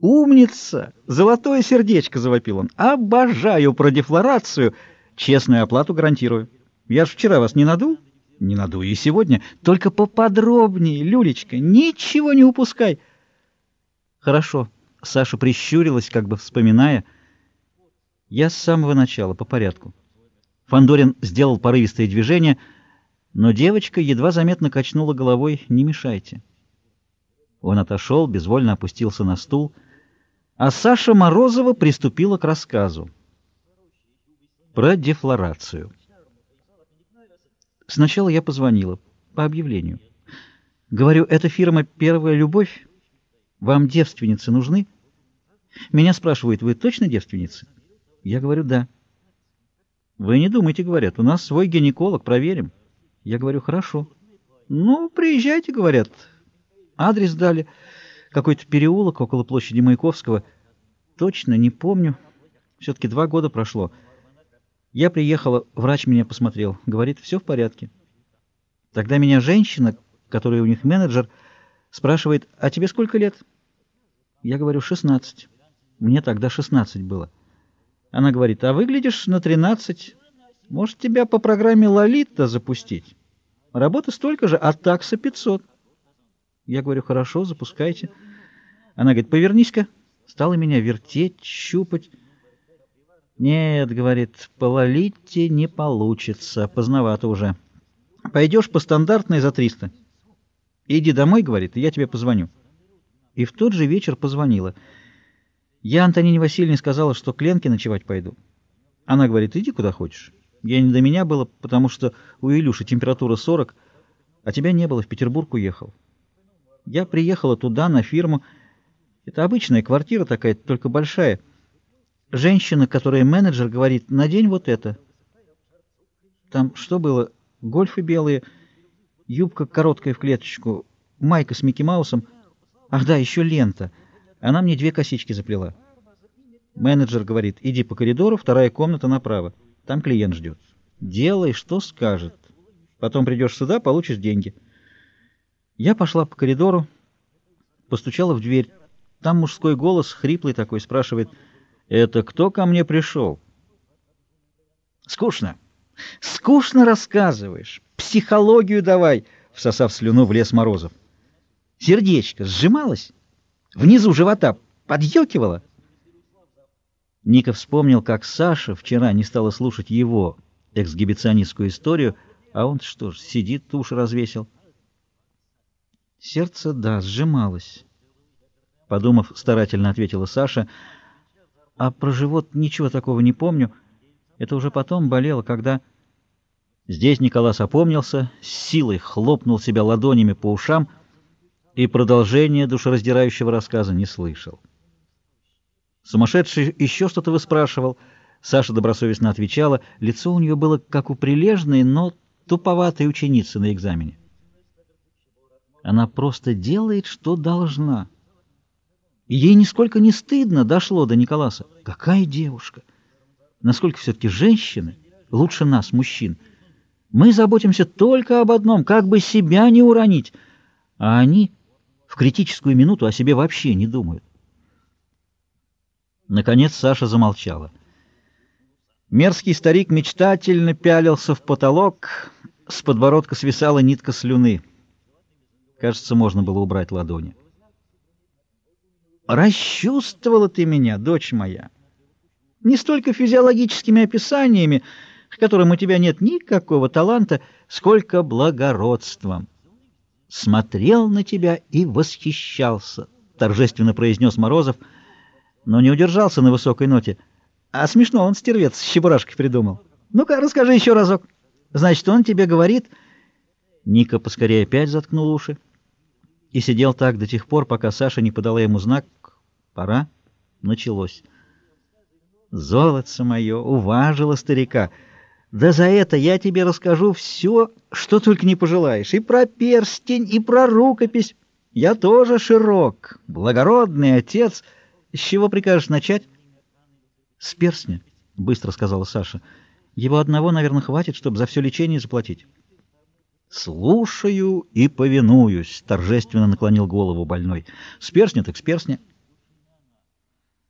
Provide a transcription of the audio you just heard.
«Умница! Золотое сердечко!» — завопил он. «Обожаю продефлорацию! Честную оплату гарантирую. Я ж вчера вас не надул?» «Не надую и сегодня. Только поподробнее, Люлечка, ничего не упускай!» «Хорошо». Саша прищурилась, как бы вспоминая. «Я с самого начала, по порядку». Фандорин сделал порывистое движение, но девочка едва заметно качнула головой «Не мешайте». Он отошел, безвольно опустился на стул — а Саша Морозова приступила к рассказу про дефлорацию. Сначала я позвонила по объявлению. Говорю, эта фирма «Первая любовь». Вам девственницы нужны? Меня спрашивают, вы точно девственницы? Я говорю, да. Вы не думайте, говорят, у нас свой гинеколог, проверим. Я говорю, хорошо. Ну, приезжайте, говорят. Адрес дали какой-то переулок около площади Маяковского. Точно не помню. Все-таки два года прошло. Я приехала, врач меня посмотрел. Говорит, все в порядке. Тогда меня женщина, которая у них менеджер, спрашивает, а тебе сколько лет? Я говорю, 16. Мне тогда 16 было. Она говорит, а выглядишь на 13. Может, тебя по программе «Лолита» запустить? Работа столько же, а такса 500. Я говорю, хорошо, запускайте. Она говорит, повернись-ка. Стала меня вертеть, щупать. Нет, говорит, по Лолите не получится, поздновато уже. Пойдешь по стандартной за 300. Иди домой, говорит, и я тебе позвоню. И в тот же вечер позвонила. Я Антонине Васильевне сказала, что к Ленке ночевать пойду. Она говорит, иди куда хочешь. Я не до меня было, потому что у Илюши температура 40, а тебя не было, в Петербург уехал. Я приехала туда, на фирму. Это обычная квартира такая, только большая. Женщина, которая менеджер, говорит, надень вот это. Там что было? Гольфы белые, юбка короткая в клеточку, майка с Микки Маусом. Ах да, еще лента. Она мне две косички заплела. Менеджер говорит, иди по коридору, вторая комната направо. Там клиент ждет. Делай, что скажет. Потом придешь сюда, получишь деньги. Я пошла по коридору, постучала в дверь. Там мужской голос, хриплый такой, спрашивает, «Это кто ко мне пришел?» «Скучно. Скучно рассказываешь. Психологию давай!» Всосав слюну, в лес Морозов. Сердечко сжималось, внизу живота подъекивало. Ника вспомнил, как Саша вчера не стала слушать его эксгибиционистскую историю, а он что ж, сидит, уши развесил. Сердце, да, сжималось. Подумав, старательно ответила Саша. А про живот ничего такого не помню. Это уже потом болело, когда... Здесь Николас опомнился, с силой хлопнул себя ладонями по ушам и продолжение душераздирающего рассказа не слышал. Сумасшедший еще что-то выспрашивал. Саша добросовестно отвечала. Лицо у нее было как у прилежной, но туповатой ученицы на экзамене. Она просто делает, что должна. Ей нисколько не стыдно дошло до Николаса. Какая девушка! Насколько все-таки женщины лучше нас, мужчин. Мы заботимся только об одном, как бы себя не уронить, а они в критическую минуту о себе вообще не думают. Наконец Саша замолчала. Мерзкий старик мечтательно пялился в потолок, с подбородка свисала нитка слюны. Кажется, можно было убрать ладони. «Расчувствовала ты меня, дочь моя, не столько физиологическими описаниями, к которым у тебя нет никакого таланта, сколько благородством. Смотрел на тебя и восхищался», — торжественно произнес Морозов, но не удержался на высокой ноте. «А смешно он, стервец, с чебурашкой придумал. Ну-ка, расскажи еще разок. Значит, он тебе говорит...» Ника поскорее опять заткнул уши и сидел так до тех пор, пока Саша не подала ему знак «Пора». Началось. «Золотце мое, уважила старика. Да за это я тебе расскажу все, что только не пожелаешь. И про перстень, и про рукопись. Я тоже широк, благородный отец. С чего прикажешь начать?» «С перстня», — быстро сказала Саша. «Его одного, наверное, хватит, чтобы за все лечение заплатить». «Слушаю и повинуюсь», — торжественно наклонил голову больной. «С перстня так с перстня».